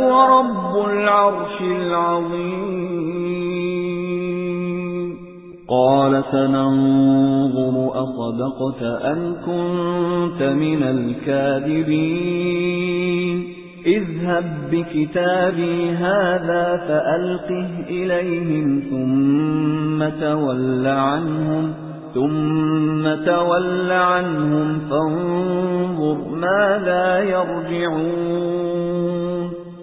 هُوَ رَبُّ الْعَرْشِ الْعَظِيمِ. قَالَ سَنَنظُرُ أَصَدَقْتَ أَمْ كُنتَ مِنَ الْكَاذِبِينَ. اذْهَبْ بِكِتَابِي هَذَا فَأَلْقِهْ إِلَيْهِمْ ثُمَّ تَوَلَّ عَنْهُمْ ثُمَّ تَوَلَّ عَنْهُمْ فَانظُرْ مَاذَا يَرْجِعُونَ.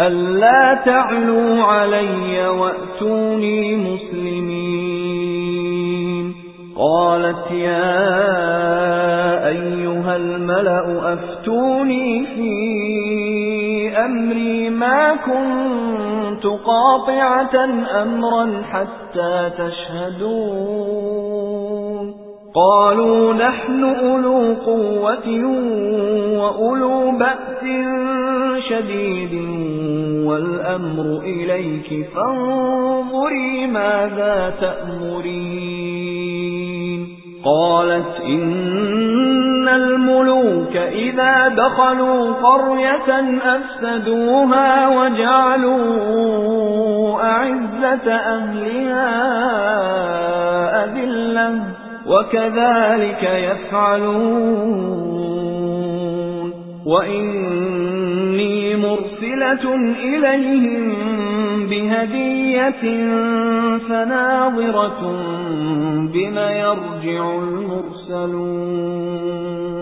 أَلَّا تَعْلُوا عَلَيَّ وَأْتُونِي مُسْلِمِينَ قَالَتْ يَا أَيُّهَا الْمَلَأُ أَفْتُونِي فِي أَمْرِي مَا كُنتُ قَاطِعَةً أَمْرًا حَتَّى تَشْهَدُونَ قَالُوا نَحْنُ أُولُو قُوَّةٍ وَأُولُو بَأْسٍ شَدِيدٍ وَالْأَمْرُ إِلَيْكِ فَانظُرِي مَاذَا تَأْمُرِينَ. قَالَتْ إِنَّ الْمُلُوكَ إِذَا دَخَلُوا قَرْيَةً أَفْسَدُوهَا وَجَعَلُوا أَعِزَّةَ أَهْلِهَا أَذِلَّةً وَكَذَلِكَ يَفْعَلُونَ. وَإِنِّي مُرْسِلَةٌ إِلَيْهِمْ بِهَدِيَّةٍ فَنَاظِرَةٌ بِمَ يَرْجِعُ الْمُرْسَلُونَ